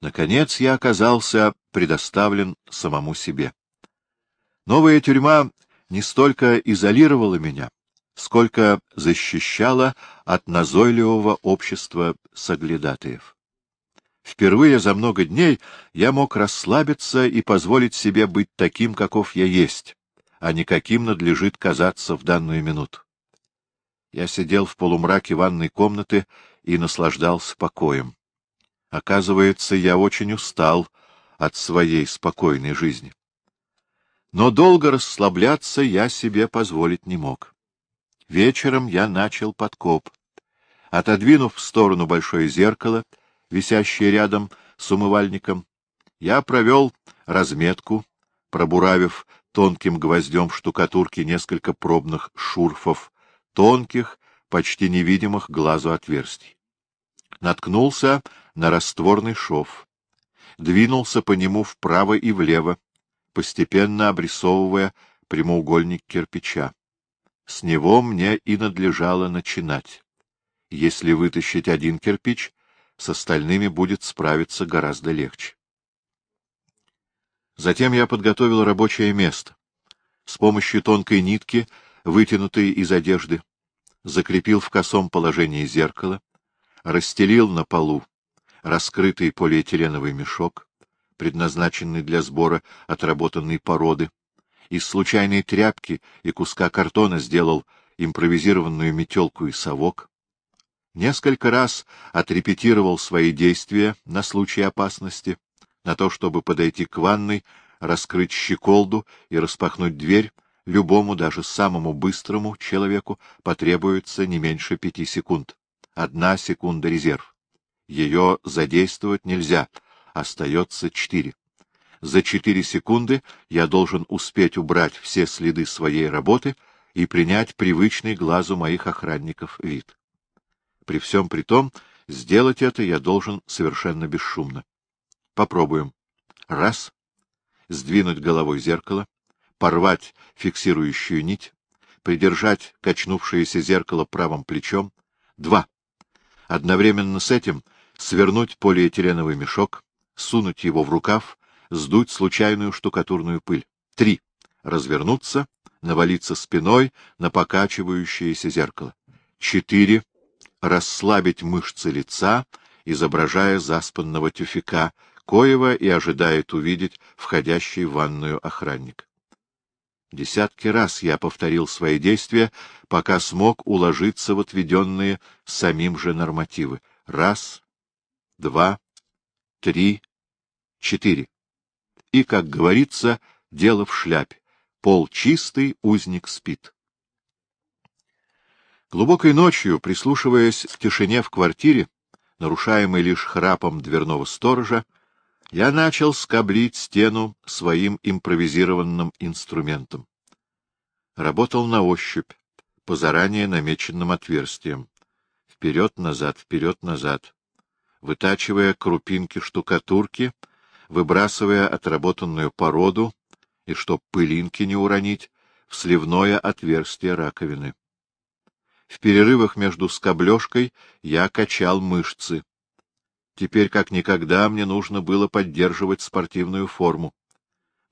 Наконец я оказался предоставлен самому себе. Новая тюрьма не столько изолировала меня, сколько защищала от назойливого общества соглядатаев. Впервые за много дней я мог расслабиться и позволить себе быть таким, каков я есть, а не каким надлежит казаться в данную минуту. Я сидел в полумраке ванной комнаты и наслаждался покоем. Оказывается, я очень устал от своей спокойной жизни. Но долго расслабляться я себе позволить не мог. Вечером я начал подкоп. Отодвинув в сторону большое зеркало, висящее рядом с умывальником, я провел разметку, пробуравив тонким гвоздем штукатурки несколько пробных шурфов, тонких, почти невидимых глазу отверстий. Наткнулся на растворный шов. Двинулся по нему вправо и влево, постепенно обрисовывая прямоугольник кирпича. С него мне и надлежало начинать. Если вытащить один кирпич, с остальными будет справиться гораздо легче. Затем я подготовил рабочее место. С помощью тонкой нитки, вытянутой из одежды, закрепил в косом положении зеркало, расстелил на полу раскрытый полиэтиленовый мешок, предназначенный для сбора отработанной породы, из случайной тряпки и куска картона сделал импровизированную метелку и совок, несколько раз отрепетировал свои действия на случай опасности, на то, чтобы подойти к ванной, раскрыть щеколду и распахнуть дверь, любому, даже самому быстрому человеку потребуется не меньше пяти секунд. Одна секунда резерв. Ее задействовать нельзя, остается четыре. За четыре секунды я должен успеть убрать все следы своей работы и принять привычный глазу моих охранников вид. При всем при том, сделать это я должен совершенно бесшумно. Попробуем. Раз. Сдвинуть головой зеркало, порвать фиксирующую нить, придержать качнувшееся зеркало правым плечом. Два. Одновременно с этим свернуть полиэтиленовый мешок, сунуть его в рукав, сдуть случайную штукатурную пыль. Три. Развернуться, навалиться спиной на покачивающееся зеркало. Четыре. Расслабить мышцы лица, изображая заспанного тюфика, коего и ожидает увидеть входящий в ванную охранник. Десятки раз я повторил свои действия, пока смог уложиться в отведенные самим же нормативы. Раз, два, три, четыре. И, как говорится, дело в шляпе. Пол чистый, узник спит. Глубокой ночью, прислушиваясь к тишине в квартире, нарушаемой лишь храпом дверного сторожа, я начал скоблить стену своим импровизированным инструментом. Работал на ощупь, по заранее намеченным отверстиям. Вперед-назад, вперед-назад. Вытачивая крупинки штукатурки, выбрасывая отработанную породу, и чтоб пылинки не уронить, в сливное отверстие раковины. В перерывах между скоблёжкой я качал мышцы. Теперь как никогда мне нужно было поддерживать спортивную форму.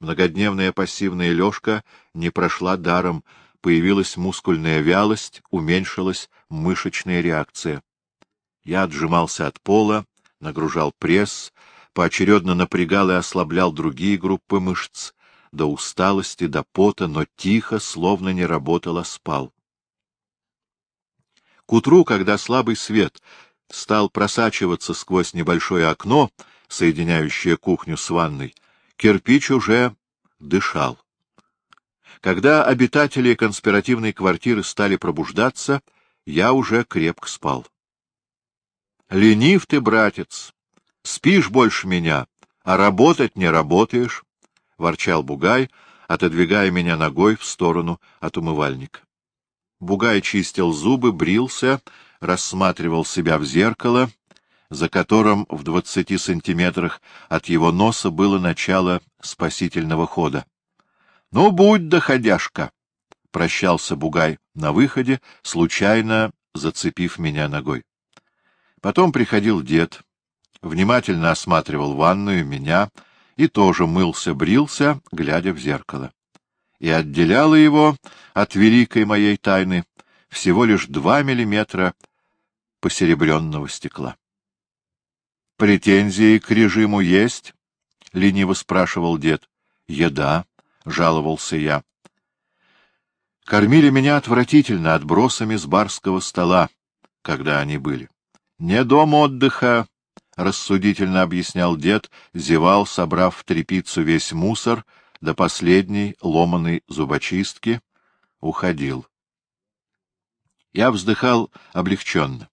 Многодневная пассивная лёжка не прошла даром, появилась мускульная вялость, уменьшилась мышечная реакция. Я отжимался от пола, нагружал пресс, поочередно напрягал и ослаблял другие группы мышц, до усталости, до пота, но тихо, словно не работал, а спал. К утру, когда слабый свет стал просачиваться сквозь небольшое окно, соединяющее кухню с ванной, кирпич уже дышал. Когда обитатели конспиративной квартиры стали пробуждаться, я уже крепко спал. — Ленив ты, братец! Спишь больше меня, а работать не работаешь, — ворчал Бугай, отодвигая меня ногой в сторону от умывальника. Бугай чистил зубы, брился, рассматривал себя в зеркало, за которым в двадцати сантиметрах от его носа было начало спасительного хода. — Ну, будь доходяшка! — прощался Бугай на выходе, случайно зацепив меня ногой. Потом приходил дед, внимательно осматривал ванную, меня, и тоже мылся-брился, глядя в зеркало. И отделяло его от великой моей тайны всего лишь два миллиметра посеребренного стекла. «Претензии к режиму есть?» — лениво спрашивал дед. «Еда», — жаловался я. Кормили меня отвратительно отбросами с барского стола, когда они были. Не дом отдыха, — рассудительно объяснял дед, зевал, собрав в трепицу весь мусор до последней ломаной зубочистки, уходил. Я вздыхал облегченно.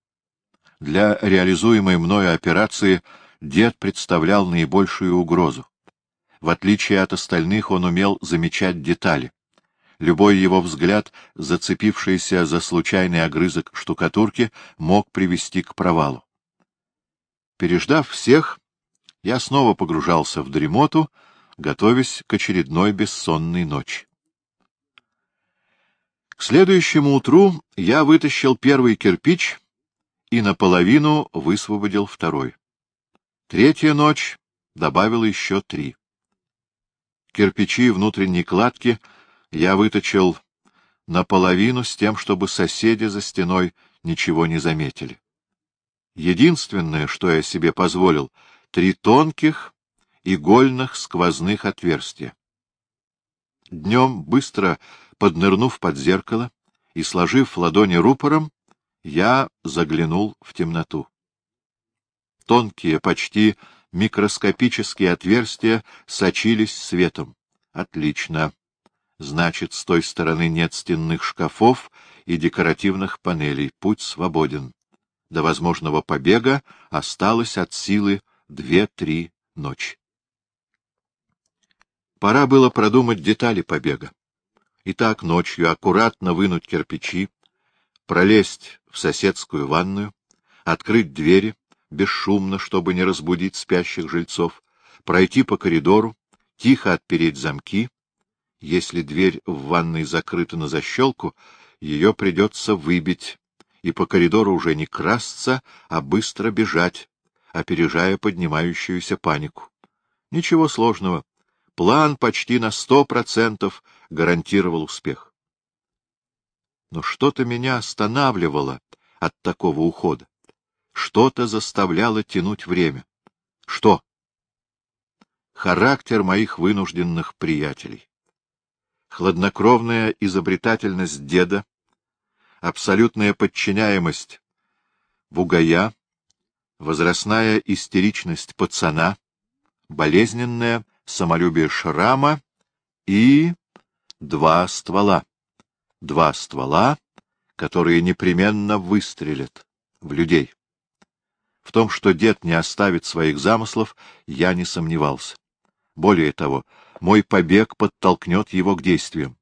Для реализуемой мною операции дед представлял наибольшую угрозу. В отличие от остальных, он умел замечать детали. Любой его взгляд, зацепившийся за случайный огрызок штукатурки, мог привести к провалу. Переждав всех, я снова погружался в дремоту, готовясь к очередной бессонной ночи. К следующему утру я вытащил первый кирпич и наполовину высвободил второй. Третья ночь добавила еще три. Кирпичи внутренней кладки я выточил наполовину с тем, чтобы соседи за стеной ничего не заметили. Единственное, что я себе позволил, — три тонких игольных сквозных отверстия. Днем, быстро поднырнув под зеркало и сложив ладони рупором, я заглянул в темноту. Тонкие, почти микроскопические отверстия сочились светом. Отлично. Значит, с той стороны нет стенных шкафов и декоративных панелей. Путь свободен. До возможного побега осталось от силы две-три ночи. Пора было продумать детали побега. Итак, ночью аккуратно вынуть кирпичи, пролезть в соседскую ванную, открыть двери, бесшумно, чтобы не разбудить спящих жильцов, пройти по коридору, тихо отпереть замки. Если дверь в ванной закрыта на защелку, ее придется выбить, и по коридору уже не красться, а быстро бежать, опережая поднимающуюся панику. Ничего сложного. План почти на сто процентов гарантировал успех. Но что-то меня останавливало от такого ухода. Что-то заставляло тянуть время. Что? Характер моих вынужденных приятелей. Хладнокровная изобретательность деда, абсолютная подчиняемость бугая, возрастная истеричность пацана, болезненное самолюбие шрама и два ствола. Два ствола, которые непременно выстрелят в людей. В том, что дед не оставит своих замыслов, я не сомневался. Более того, мой побег подтолкнет его к действиям.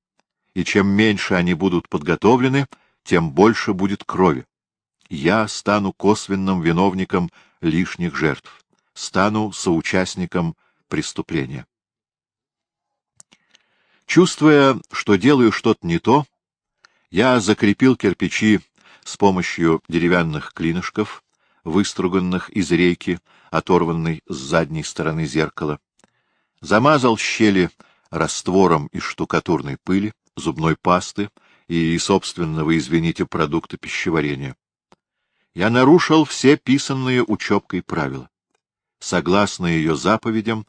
И чем меньше они будут подготовлены, тем больше будет крови. Я стану косвенным виновником лишних жертв, стану соучастником преступления. Чувствуя, что делаю что-то не то, я закрепил кирпичи с помощью деревянных клинышков, выструганных из рейки, оторванной с задней стороны зеркала. Замазал щели раствором из штукатурной пыли, зубной пасты и собственного, извините, продукта пищеварения. Я нарушил все писанные учебкой правила. Согласно ее заповедям,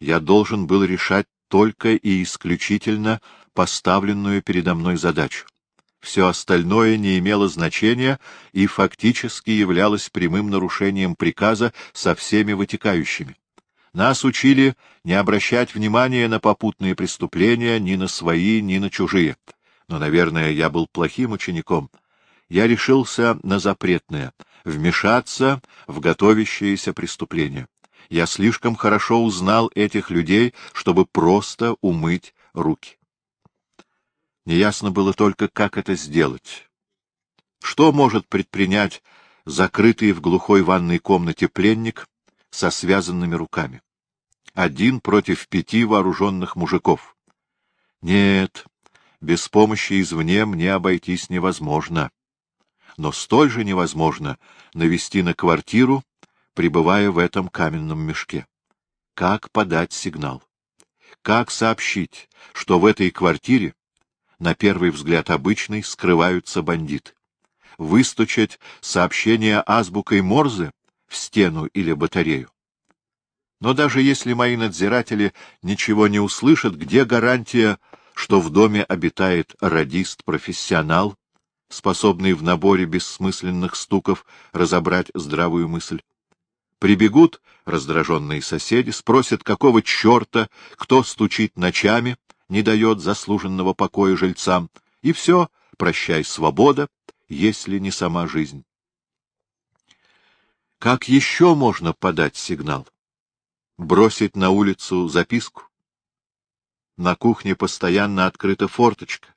я должен был решать только и исключительно поставленную передо мной задачу. Все остальное не имело значения и фактически являлось прямым нарушением приказа со всеми вытекающими. Нас учили не обращать внимания на попутные преступления ни на свои, ни на чужие. Но, наверное, я был плохим учеником. Я решился на запретное — вмешаться в готовящееся преступление. Я слишком хорошо узнал этих людей, чтобы просто умыть руки. Неясно было только, как это сделать. Что может предпринять закрытый в глухой ванной комнате пленник со связанными руками? Один против пяти вооруженных мужиков. Нет, без помощи извне мне обойтись невозможно. Но столь же невозможно навести на квартиру пребывая в этом каменном мешке. Как подать сигнал? Как сообщить, что в этой квартире, на первый взгляд обычный, скрываются бандиты? Выстучать сообщение азбукой Морзе в стену или батарею? Но даже если мои надзиратели ничего не услышат, где гарантия, что в доме обитает радист-профессионал, способный в наборе бессмысленных стуков разобрать здравую мысль? Прибегут раздраженные соседи, спросят, какого черта, кто стучит ночами, не дает заслуженного покоя жильцам, и все, прощай, свобода, если не сама жизнь. Как еще можно подать сигнал? Бросить на улицу записку? На кухне постоянно открыта форточка,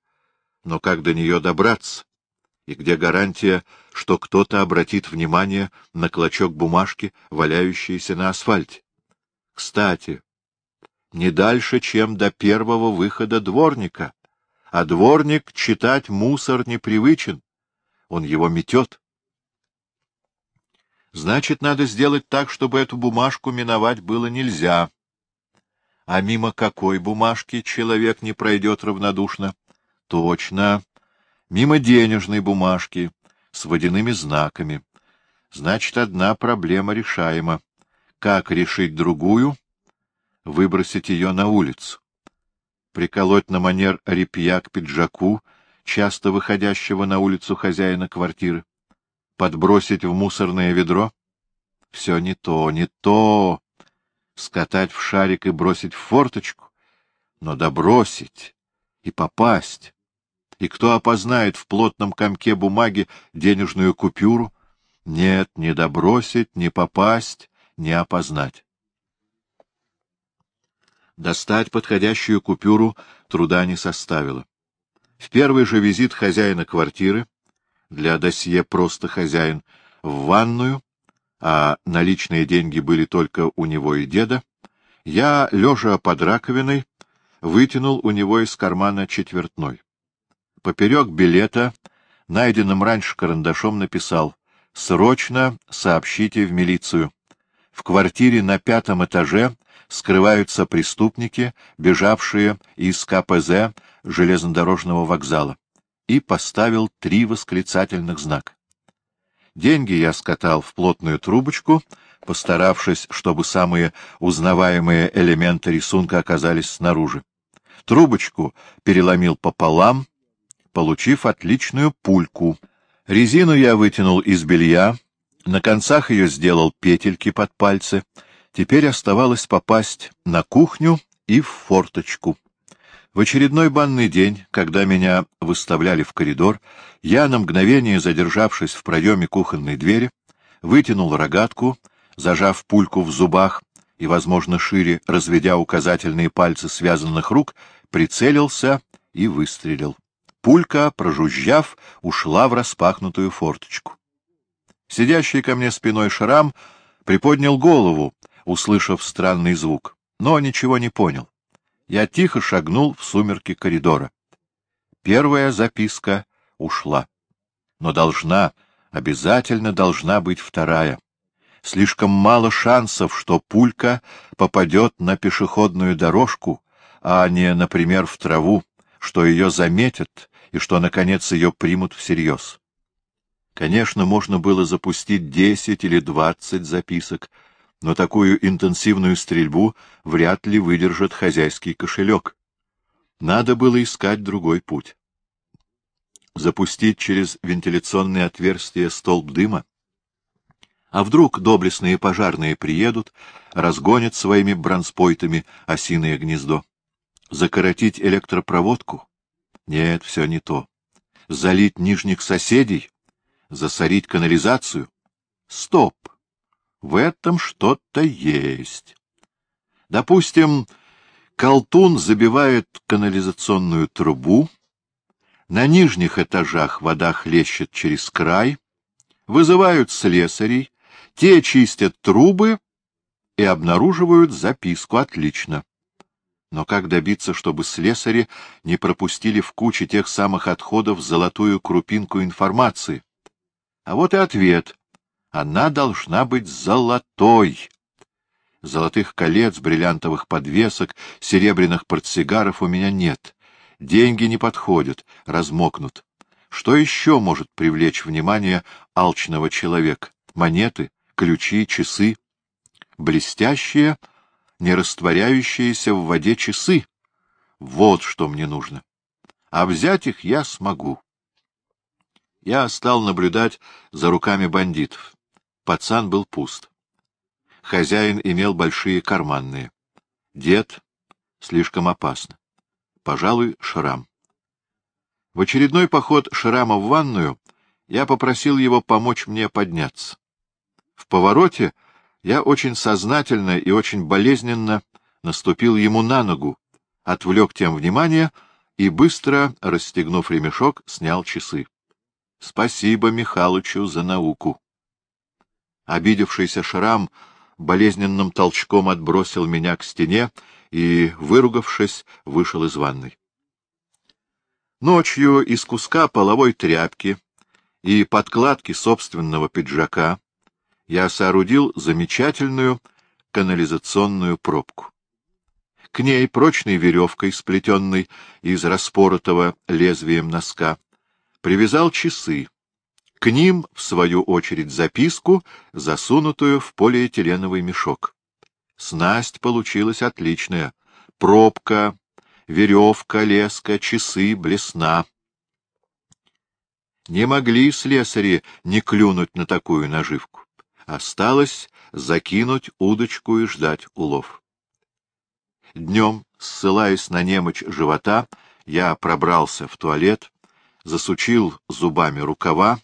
но как до нее добраться? И где гарантия, что кто-то обратит внимание на клочок бумажки, валяющийся на асфальте? Кстати, не дальше, чем до первого выхода дворника, а дворник читать мусор непривычен, он его метет. Значит, надо сделать так, чтобы эту бумажку миновать было нельзя. А мимо какой бумажки человек не пройдет равнодушно? Точно, мимо денежной бумажки с водяными знаками. Значит, одна проблема решаема. Как решить другую? Выбросить ее на улицу. Приколоть на манер репья к пиджаку, часто выходящего на улицу хозяина квартиры. Подбросить в мусорное ведро? Все не то, не то. Скатать в шарик и бросить в форточку? Но добросить и попасть. И кто опознает в плотном комке бумаги денежную купюру? Нет, не добросить, не попасть, не опознать. Достать подходящую купюру труда не составило. В первый же визит хозяина квартиры, для досье просто хозяин, в ванную, а наличные деньги были только у него и деда, я, лежа под раковиной, вытянул у него из кармана четвертной. Поперек билета, найденным раньше карандашом, написал «Срочно сообщите в милицию. В квартире на пятом этаже скрываются преступники, бежавшие из КПЗ железнодорожного вокзала». И поставил три восклицательных знака. Деньги я скатал в плотную трубочку, постаравшись, чтобы самые узнаваемые элементы рисунка оказались снаружи. Трубочку переломил пополам, получив отличную пульку. Резину я вытянул из белья, на концах ее сделал петельки под пальцы. Теперь оставалось попасть на кухню и в форточку. В очередной банный день, когда меня выставляли в коридор, я, на мгновение задержавшись в проеме кухонной двери, вытянул рогатку, зажав пульку в зубах и, возможно, шире разведя указательные пальцы связанных рук, прицелился и выстрелил. Пулька, прожужжав, ушла в распахнутую форточку. Сидящий ко мне спиной шрам приподнял голову, услышав странный звук, но ничего не понял. Я тихо шагнул в сумерки коридора. Первая записка ушла. Но должна, обязательно должна быть вторая. Слишком мало шансов, что пулька попадет на пешеходную дорожку, а не, например, в траву, что ее заметят и что, наконец, ее примут всерьез. Конечно, можно было запустить десять или двадцать записок, но такую интенсивную стрельбу вряд ли выдержит хозяйский кошелек. Надо было искать другой путь. Запустить через вентиляционные отверстия столб дыма? А вдруг доблестные пожарные приедут, разгонят своими бронспойтами осиное гнездо? Закоротить электропроводку? Нет, все не то. Залить нижних соседей? Засорить канализацию? Стоп! В этом что-то есть. Допустим, колтун забивает канализационную трубу, на нижних этажах вода хлещет через край, вызывают слесарей, те чистят трубы и обнаруживают записку отлично. Но как добиться, чтобы слесари не пропустили в куче тех самых отходов золотую крупинку информации? А вот и ответ. Она должна быть золотой. Золотых колец, бриллиантовых подвесок, серебряных портсигаров у меня нет. Деньги не подходят, размокнут. Что еще может привлечь внимание алчного человека? Монеты, ключи, часы? Блестящие, не растворяющиеся в воде часы. Вот что мне нужно. А взять их я смогу. Я стал наблюдать за руками бандитов. Пацан был пуст. Хозяин имел большие карманные. Дед — слишком опасно. Пожалуй, Шрам. В очередной поход Шрама в ванную я попросил его помочь мне подняться. В повороте я очень сознательно и очень болезненно наступил ему на ногу, отвлек тем внимание и, быстро расстегнув ремешок, снял часы. Спасибо Михалычу за науку. Обидевшийся Шрам болезненным толчком отбросил меня к стене и, выругавшись, вышел из ванной. Ночью из куска половой тряпки и подкладки собственного пиджака я соорудил замечательную канализационную пробку. К ней прочной веревкой, сплетенной из распоротого лезвием носка, привязал часы. К ним, в свою очередь, записку, засунутую в полиэтиленовый мешок. Снасть получилась отличная. Пробка, веревка, леска, часы, блесна. Не могли слесари не клюнуть на такую наживку. Осталось закинуть удочку и ждать улов. Днем, ссылаясь на немочь живота, я пробрался в туалет, засучил зубами рукава,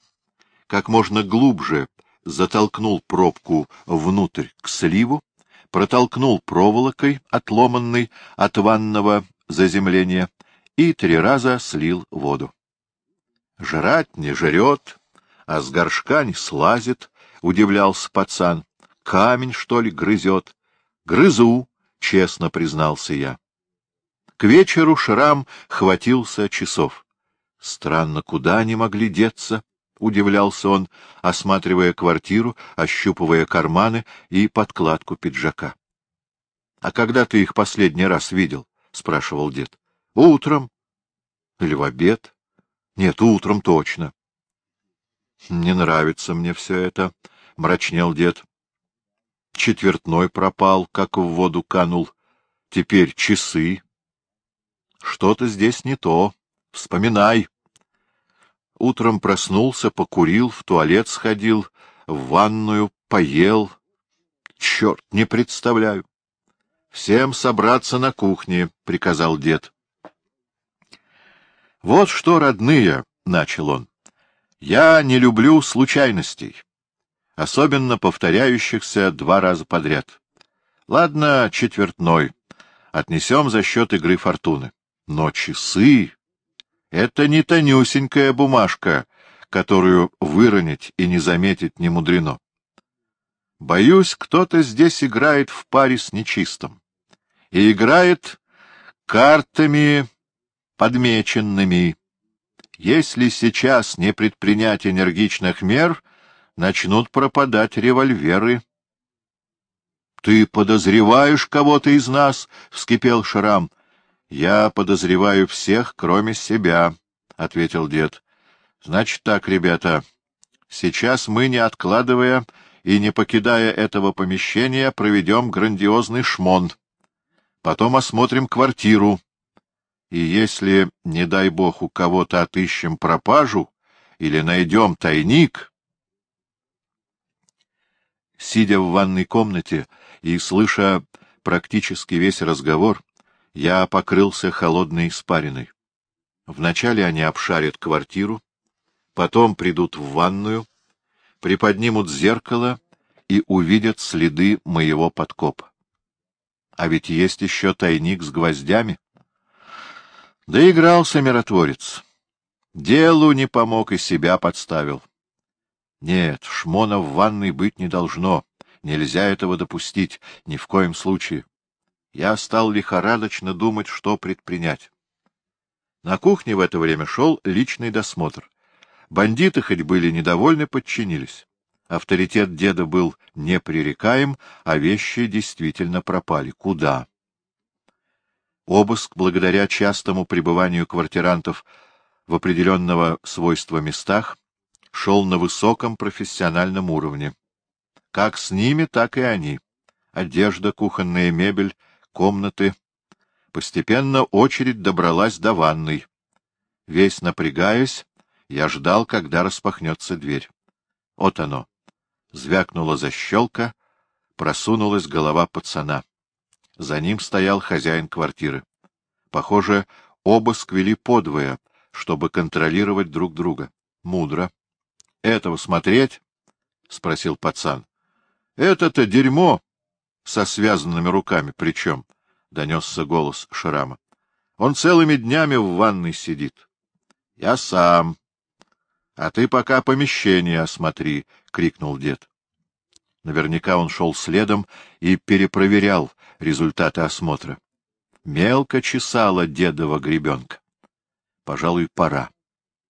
как можно глубже затолкнул пробку внутрь к сливу, протолкнул проволокой, отломанной от ванного заземления, и три раза слил воду. Жрать не жрет, а с горшка не слазит, — удивлялся пацан. Камень, что ли, грызет? Грызу, — честно признался я. К вечеру Шрам хватился часов. Странно, куда они могли деться? — удивлялся он, осматривая квартиру, ощупывая карманы и подкладку пиджака. — А когда ты их последний раз видел? — спрашивал дед. — Утром. — Или в обед? — Нет, утром точно. — Не нравится мне все это, — мрачнел дед. Четвертной пропал, как в воду канул. Теперь часы. Что-то здесь не то. Вспоминай. Утром проснулся, покурил, в туалет сходил, в ванную, поел. Черт, не представляю. Всем собраться на кухне, — приказал дед. Вот что, родные, — начал он, — я не люблю случайностей, особенно повторяющихся два раза подряд. Ладно, четвертной, отнесем за счет игры фортуны. Но часы это не тонюсенькая бумажка, которую выронить и не заметить не мудрено. Боюсь, кто-то здесь играет в паре с нечистым. И играет картами подмеченными. Если сейчас не предпринять энергичных мер, начнут пропадать револьверы. — Ты подозреваешь кого-то из нас? — вскипел Шрам. Я подозреваю всех, кроме себя, — ответил дед. — Значит так, ребята, сейчас мы, не откладывая и не покидая этого помещения, проведем грандиозный шмон. Потом осмотрим квартиру. И если, не дай бог, у кого-то отыщем пропажу или найдем тайник... Сидя в ванной комнате и слыша практически весь разговор, я покрылся холодной испариной. Вначале они обшарят квартиру, потом придут в ванную, приподнимут зеркало и увидят следы моего подкопа. А ведь есть еще тайник с гвоздями. Доигрался миротворец. Делу не помог и себя подставил. Нет, шмона в ванной быть не должно. Нельзя этого допустить, ни в коем случае я стал лихорадочно думать, что предпринять. На кухне в это время шел личный досмотр. Бандиты, хоть были недовольны, подчинились. Авторитет деда был непререкаем, а вещи действительно пропали. Куда? Обыск, благодаря частому пребыванию квартирантов в определенного свойства местах, шел на высоком профессиональном уровне. Как с ними, так и они. Одежда, кухонная мебель, комнаты. Постепенно очередь добралась до ванной. Весь напрягаясь, я ждал, когда распахнется дверь. Вот оно. Звякнула защелка, просунулась голова пацана. За ним стоял хозяин квартиры. Похоже, обыск вели подвое, чтобы контролировать друг друга. Мудро. — Этого смотреть? — спросил пацан. — Это-то дерьмо! Со связанными руками причем, — донесся голос Шрама. — Он целыми днями в ванной сидит. — Я сам. — А ты пока помещение осмотри, — крикнул дед. Наверняка он шел следом и перепроверял результаты осмотра. Мелко чесала дедова гребенка. Пожалуй, пора.